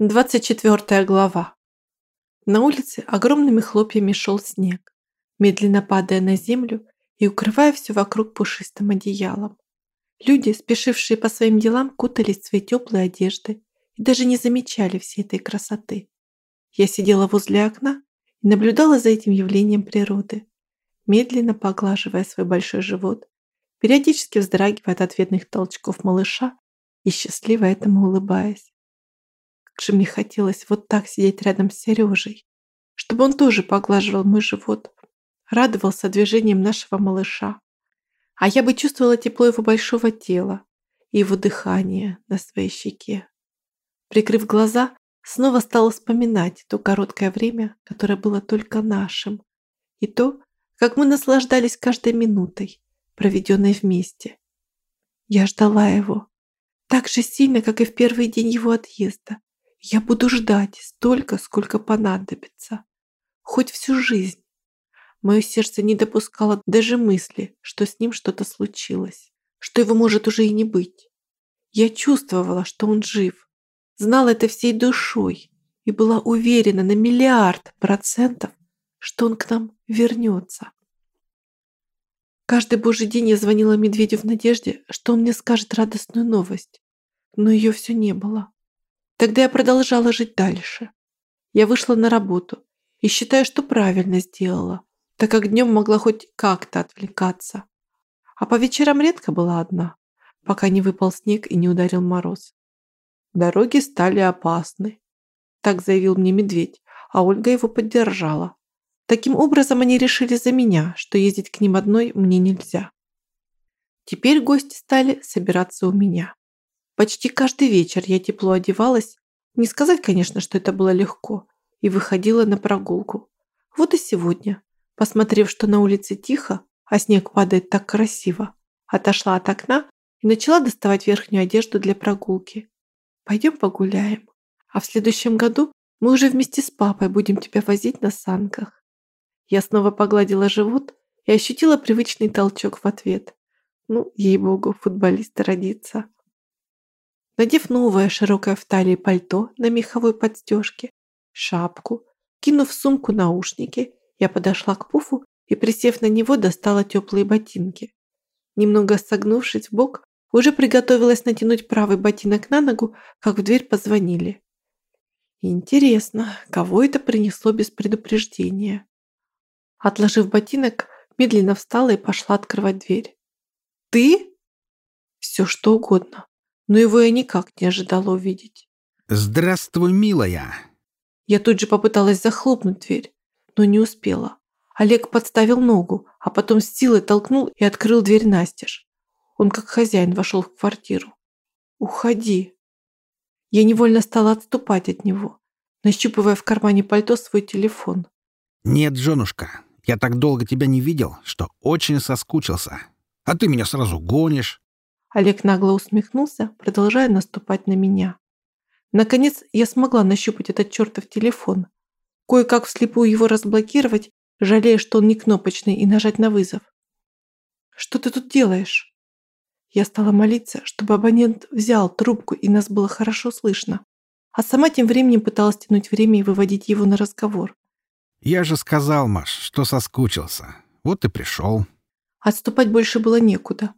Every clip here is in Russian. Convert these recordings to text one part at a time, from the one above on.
24 глава. На улице огромными хлопьями шел снег, медленно падая на землю и укрывая все вокруг пушистым одеялом. Люди, спешившие по своим делам, кутались в свои теплые одежды и даже не замечали всей этой красоты. Я сидела возле окна и наблюдала за этим явлением природы, медленно поглаживая свой большой живот, периодически вздрагивая от ответных толчков малыша и счастливо этому улыбаясь. Как же мне хотелось вот так сидеть рядом с Сережей, чтобы он тоже поглаживал мой живот, радовался движением нашего малыша. А я бы чувствовала тепло его большого тела и его дыхание на своей щеке. Прикрыв глаза, снова стала вспоминать то короткое время, которое было только нашим, и то, как мы наслаждались каждой минутой, проведенной вместе. Я ждала его так же сильно, как и в первый день его отъезда, я буду ждать столько, сколько понадобится. Хоть всю жизнь. Мое сердце не допускало даже мысли, что с ним что-то случилось, что его может уже и не быть. Я чувствовала, что он жив, знала это всей душой и была уверена на миллиард процентов, что он к нам вернется. Каждый божий день я звонила Медведю в надежде, что он мне скажет радостную новость, но ее все не было. Тогда я продолжала жить дальше. Я вышла на работу и считаю, что правильно сделала, так как днем могла хоть как-то отвлекаться. А по вечерам редко была одна, пока не выпал снег и не ударил мороз. Дороги стали опасны, так заявил мне медведь, а Ольга его поддержала. Таким образом они решили за меня, что ездить к ним одной мне нельзя. Теперь гости стали собираться у меня. Почти каждый вечер я тепло одевалась, не сказать, конечно, что это было легко, и выходила на прогулку. Вот и сегодня, посмотрев, что на улице тихо, а снег падает так красиво, отошла от окна и начала доставать верхнюю одежду для прогулки. Пойдем погуляем. А в следующем году мы уже вместе с папой будем тебя возить на санках. Я снова погладила живот и ощутила привычный толчок в ответ. Ну, ей-богу, футболист родится. Надев новое широкое в талии пальто на меховой подстежке, шапку, кинув в сумку наушники, я подошла к пуфу и, присев на него, достала теплые ботинки. Немного согнувшись в бок, уже приготовилась натянуть правый ботинок на ногу, как в дверь позвонили. Интересно, кого это принесло без предупреждения? Отложив ботинок, медленно встала и пошла открывать дверь. «Ты?» «Все что угодно но его я никак не ожидала увидеть. «Здравствуй, милая!» Я тут же попыталась захлопнуть дверь, но не успела. Олег подставил ногу, а потом с силой толкнул и открыл дверь настежь. Он как хозяин вошел в квартиру. «Уходи!» Я невольно стала отступать от него, нащупывая в кармане пальто свой телефон. «Нет, женушка, я так долго тебя не видел, что очень соскучился. А ты меня сразу гонишь. Олег нагло усмехнулся, продолжая наступать на меня. Наконец я смогла нащупать этот чертов телефон. Кое-как вслепую его разблокировать, жалея, что он не кнопочный, и нажать на вызов. «Что ты тут делаешь?» Я стала молиться, чтобы абонент взял трубку и нас было хорошо слышно. А сама тем временем пыталась тянуть время и выводить его на разговор. «Я же сказал, Маш, что соскучился. Вот и пришел». Отступать больше было некуда.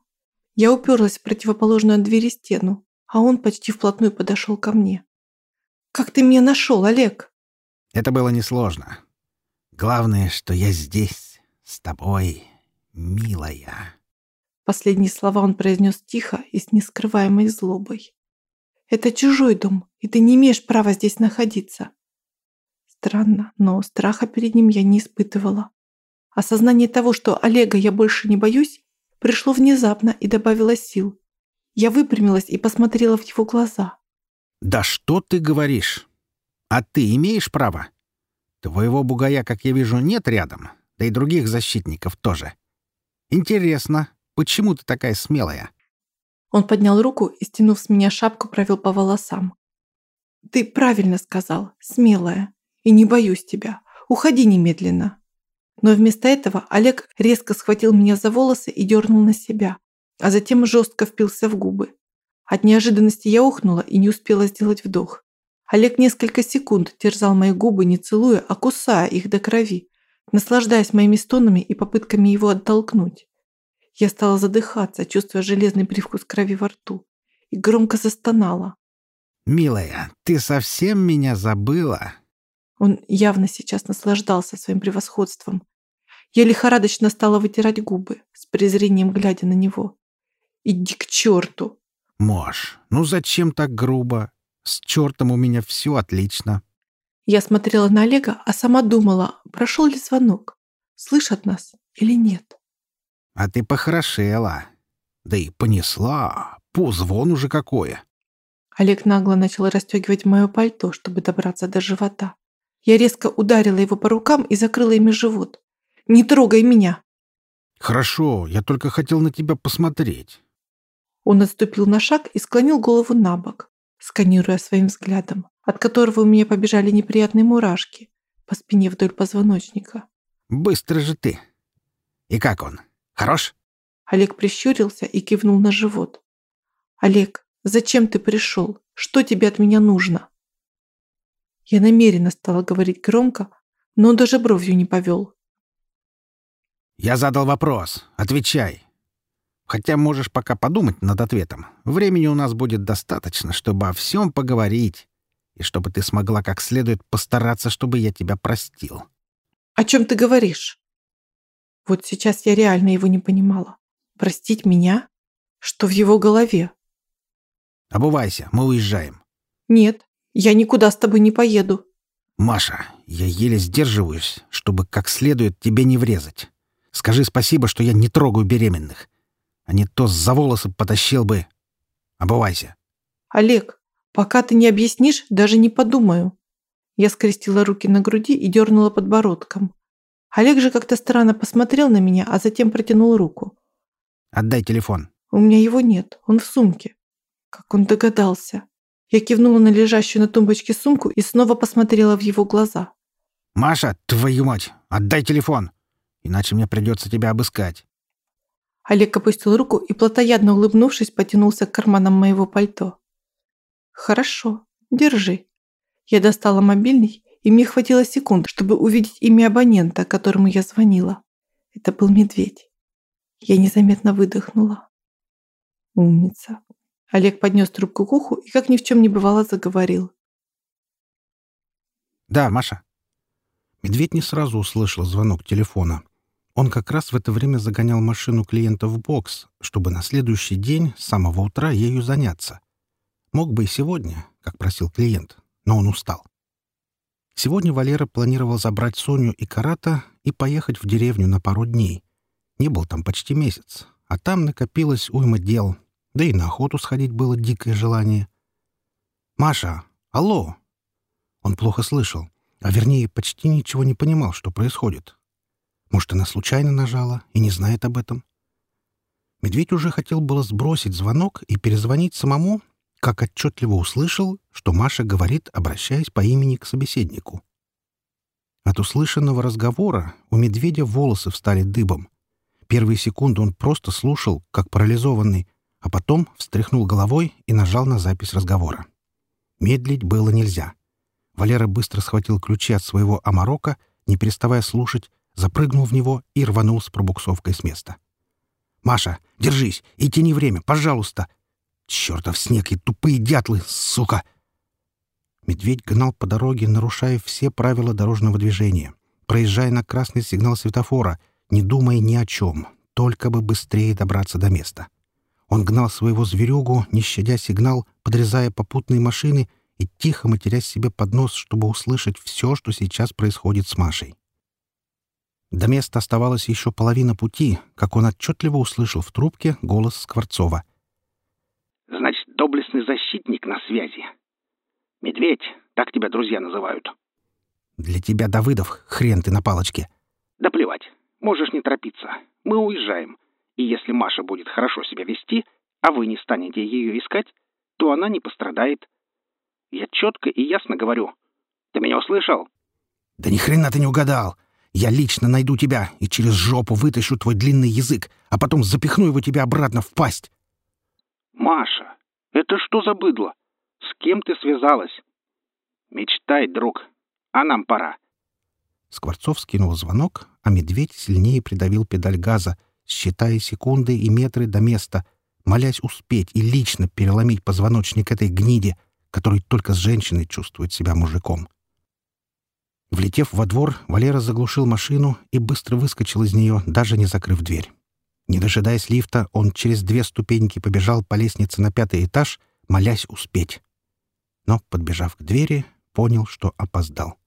Я уперлась в противоположную от двери стену, а он почти вплотную подошел ко мне. «Как ты меня нашел, Олег?» Это было несложно. Главное, что я здесь, с тобой, милая. Последние слова он произнес тихо и с нескрываемой злобой. «Это чужой дом, и ты не имеешь права здесь находиться». Странно, но страха перед ним я не испытывала. Осознание того, что Олега я больше не боюсь, пришло внезапно и добавило сил. Я выпрямилась и посмотрела в его глаза. «Да что ты говоришь? А ты имеешь право? Твоего бугая, как я вижу, нет рядом, да и других защитников тоже. Интересно, почему ты такая смелая?» Он поднял руку и, стянув с меня шапку, провел по волосам. «Ты правильно сказал, смелая, и не боюсь тебя. Уходи немедленно». Но вместо этого Олег резко схватил меня за волосы и дернул на себя, а затем жестко впился в губы. От неожиданности я ухнула и не успела сделать вдох. Олег несколько секунд терзал мои губы, не целуя, а кусая их до крови, наслаждаясь моими стонами и попытками его оттолкнуть. Я стала задыхаться, чувствуя железный привкус крови во рту, и громко застонала. «Милая, ты совсем меня забыла?» Он явно сейчас наслаждался своим превосходством. Я лихорадочно стала вытирать губы, с презрением глядя на него. «Иди к черту!» «Мош, ну зачем так грубо? С чертом у меня все отлично». Я смотрела на Олега, а сама думала, прошел ли звонок, слышат нас или нет. «А ты похорошела. Да и понесла. Позвон уже какое». Олег нагло начал расстегивать мое пальто, чтобы добраться до живота. Я резко ударила его по рукам и закрыла ими живот. «Не трогай меня!» «Хорошо, я только хотел на тебя посмотреть». Он отступил на шаг и склонил голову на бок, сканируя своим взглядом, от которого у меня побежали неприятные мурашки по спине вдоль позвоночника. «Быстро же ты! И как он? Хорош?» Олег прищурился и кивнул на живот. «Олег, зачем ты пришел? Что тебе от меня нужно?» Я намеренно стала говорить громко, но он даже бровью не повел. «Я задал вопрос. Отвечай. Хотя можешь пока подумать над ответом. Времени у нас будет достаточно, чтобы о всем поговорить, и чтобы ты смогла как следует постараться, чтобы я тебя простил». «О чем ты говоришь?» Вот сейчас я реально его не понимала. Простить меня? Что в его голове? «Обувайся, мы уезжаем». «Нет, я никуда с тобой не поеду». «Маша, я еле сдерживаюсь, чтобы как следует тебе не врезать. Скажи спасибо, что я не трогаю беременных. А не то за волосы потащил бы. Обувайся». «Олег, пока ты не объяснишь, даже не подумаю». Я скрестила руки на груди и дернула подбородком. Олег же как-то странно посмотрел на меня, а затем протянул руку. «Отдай телефон». «У меня его нет, он в сумке». Как он догадался. Я кивнула на лежащую на тумбочке сумку и снова посмотрела в его глаза. «Маша, твою мать, отдай телефон, иначе мне придется тебя обыскать». Олег опустил руку и, плотоядно улыбнувшись, потянулся к карманам моего пальто. «Хорошо, держи». Я достала мобильный, и мне хватило секунд, чтобы увидеть имя абонента, которому я звонила. Это был медведь. Я незаметно выдохнула. Умница. Олег поднес трубку к уху и, как ни в чем не бывало, заговорил. «Да, Маша». Медведь не сразу услышал звонок телефона. Он как раз в это время загонял машину клиента в бокс, чтобы на следующий день с самого утра ею заняться. Мог бы и сегодня, как просил клиент, но он устал. Сегодня Валера планировал забрать Соню и Карата и поехать в деревню на пару дней. Не был там почти месяц, а там накопилось уйма дел — да и на охоту сходить было дикое желание. «Маша! Алло!» Он плохо слышал, а вернее почти ничего не понимал, что происходит. Может, она случайно нажала и не знает об этом? Медведь уже хотел было сбросить звонок и перезвонить самому, как отчетливо услышал, что Маша говорит, обращаясь по имени к собеседнику. От услышанного разговора у медведя волосы встали дыбом. Первые секунды он просто слушал, как парализованный, а потом встряхнул головой и нажал на запись разговора. Медлить было нельзя. Валера быстро схватил ключи от своего амарока, не переставая слушать, запрыгнул в него и рванул с пробуксовкой с места. «Маша, держись и тяни время, пожалуйста!» «Чертов снег и тупые дятлы, сука!» Медведь гнал по дороге, нарушая все правила дорожного движения, проезжая на красный сигнал светофора, не думая ни о чем, только бы быстрее добраться до места. Он гнал своего зверюгу, не щадя сигнал, подрезая попутные машины и тихо матерясь себе под нос, чтобы услышать все, что сейчас происходит с Машей. До места оставалась еще половина пути, как он отчетливо услышал в трубке голос Скворцова. «Значит, доблестный защитник на связи. Медведь, так тебя друзья называют». «Для тебя, Давыдов, хрен ты на палочке». «Да плевать. Можешь не торопиться. Мы уезжаем. И если Маша будет хорошо себя вести, а вы не станете ее искать, то она не пострадает. Я четко и ясно говорю. Ты меня услышал? Да ни хрена ты не угадал. Я лично найду тебя и через жопу вытащу твой длинный язык, а потом запихну его тебе обратно в пасть. Маша, это что за быдло? С кем ты связалась? Мечтай, друг. А нам пора. Скворцов скинул звонок, а медведь сильнее придавил педаль газа, считая секунды и метры до места, молясь успеть и лично переломить позвоночник этой гниде, который только с женщиной чувствует себя мужиком. Влетев во двор, Валера заглушил машину и быстро выскочил из нее, даже не закрыв дверь. Не дожидаясь лифта, он через две ступеньки побежал по лестнице на пятый этаж, молясь успеть. Но, подбежав к двери, понял, что опоздал.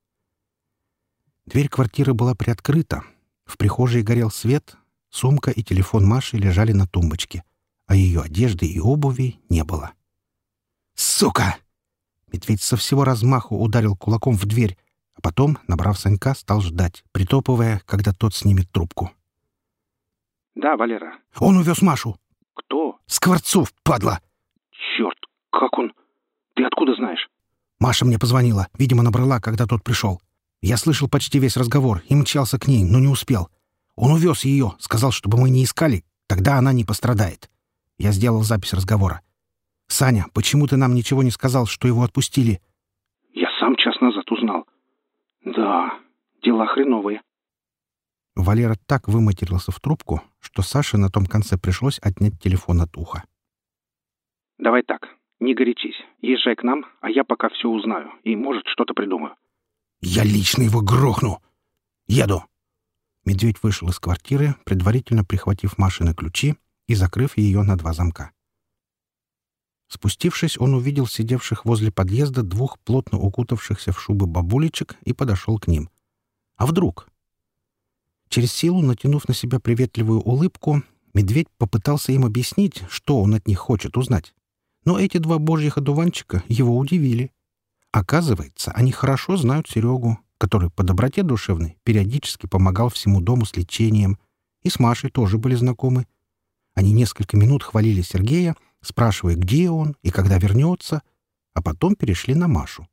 Дверь квартиры была приоткрыта. В прихожей горел свет, сумка и телефон Маши лежали на тумбочке, а ее одежды и обуви не было. «Сука!» Медведь со всего размаху ударил кулаком в дверь, а потом, набрав Санька, стал ждать, притопывая, когда тот снимет трубку. Да, Валера. «Он увез Машу!» Кто? «Скворцов, падла!» Черт, как он? Ты откуда знаешь? Маша мне позвонила, видимо, набрала, когда тот пришел. Я слышал почти весь разговор и мчался к ней, но не успел. Он увез ее, сказал, чтобы мы не искали, тогда она не пострадает. Я сделал запись разговора. «Саня, почему ты нам ничего не сказал, что его отпустили?» Я сам час назад узнал. Да, дела хреновые. Валера так выматерился в трубку, что Саше на том конце пришлось отнять телефон от уха. Давай так, не горячись. Езжай к нам, а я пока все узнаю и, может, что-то придумаю. «Я лично его грохну! Еду!» Медведь вышел из квартиры, предварительно прихватив Машины ключи и закрыв ее на два замка. Спустившись, он увидел сидевших возле подъезда двух плотно укутавшихся в шубы бабулечек и подошел к ним. А вдруг? Через силу, натянув на себя приветливую улыбку, медведь попытался им объяснить, что он от них хочет узнать. Но эти два божьих одуванчика его удивили. Оказывается, они хорошо знают Серегу, который по доброте душевной периодически помогал всему дому с лечением, и с Машей тоже были знакомы. Они несколько минут хвалили Сергея, спрашивая, где он и когда вернется, а потом перешли на Машу.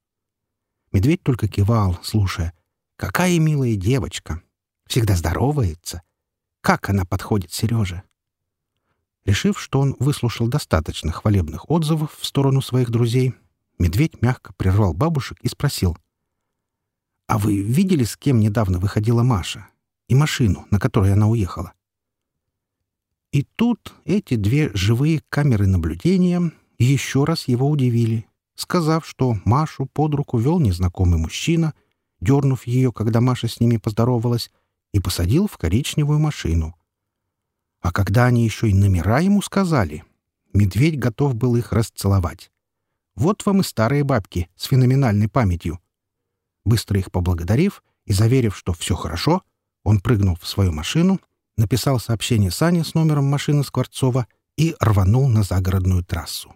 Медведь только кивал, слушая. «Какая милая девочка! Всегда здоровается! Как она подходит Сереже!» Решив, что он выслушал достаточно хвалебных отзывов в сторону своих друзей, Медведь мягко прервал бабушек и спросил. «А вы видели, с кем недавно выходила Маша? И машину, на которой она уехала?» И тут эти две живые камеры наблюдения еще раз его удивили, сказав, что Машу под руку вел незнакомый мужчина, дернув ее, когда Маша с ними поздоровалась, и посадил в коричневую машину. А когда они еще и номера ему сказали, медведь готов был их расцеловать. Вот вам и старые бабки с феноменальной памятью. Быстро их поблагодарив и заверив, что все хорошо, он прыгнул в свою машину, написал сообщение Сане с номером машины Скворцова и рванул на загородную трассу.